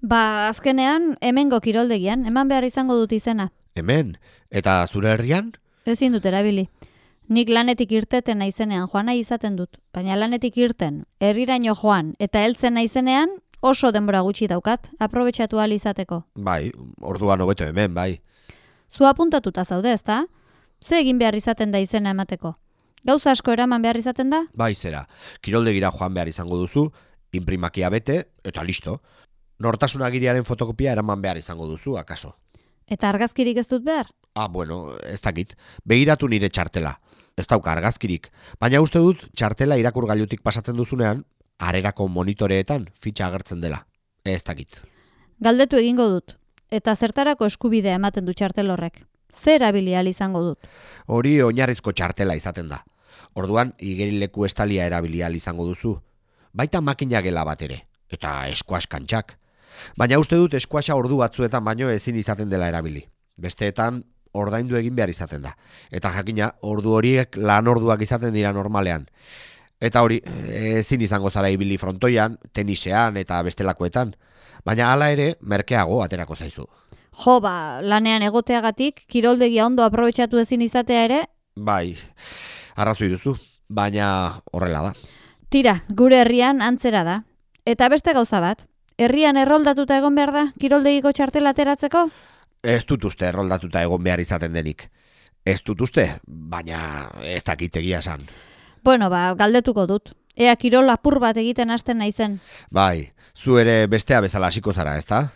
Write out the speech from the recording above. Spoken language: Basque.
Ba, azkenean, hemengo kiroldegian, eman behar izango dut izena. Hemen, eta zure herrian? Ezin dut erabili. Nik lanetik irteten naizenean joan nahi izaten dut, baina lanetik irten, herriraino joan eta heltzen naizenean oso denbora gutxi daukat, aprobetxatu ahal izateko. Bai, orduan hobeto hemen, bai. Zu apuntatuta zaude, ezta? Ze egin behar izaten da izena emateko? Gauza asko eraman behar izaten da? Bai, zera. Kiroldegira joan behar izango duzu, imprimakia bete, eta listo. Nortasun agiriaren fotokopia eraman behar izango duzu, akaso. Eta argazkirik ez dut behar? Ah, bueno, ez dakit. Begiratu nire txartela. Ez dauka argazkirik. Baina uste dut, txartela irakurgailutik pasatzen duzunean, arerako monitoreetan fitxa agertzen dela. Ez dakit. Galdetu egingo dut. Eta zertarako eskubidea ematen du txartel horrek. Zer erabili ahal izango dut? Hori oinarrizko txartela izaten da. Orduan, igerileku estalia erabili ahal izango duzu. Baita makina gela bat ere. Eta eskuas kantxak. Baina uste dut eskuasa ordu batzuetan baino ezin izaten dela erabili. Besteetan, ordaindu egin behar izaten da. Eta jakina, ordu horiek lan orduak izaten dira normalean. Eta hori, ezin izango zara ibili frontoian, tenisean eta bestelakoetan. Baina hala ere, merkeago aterako zaizu. Jo, ba, lanean egoteagatik, kiroldegia ondo aprobetxatu ezin izatea ere, Bai, arrazoi duzu, baina horrela da. tira, gure herrian antzera da. Eta beste gauza bat, herrian erroldatuta egon behar da, kiroldegiko txartela ateratzeko? Ez dut uste erroldatuta egon behar izaten denik. Ez dut uste, baina ez dakit egia esan. Bueno, ba, galdetuko dut. Ea kirol apur bat egiten hasten naizen. Bai, zu ere bestea bezala hasiko zara, ezta?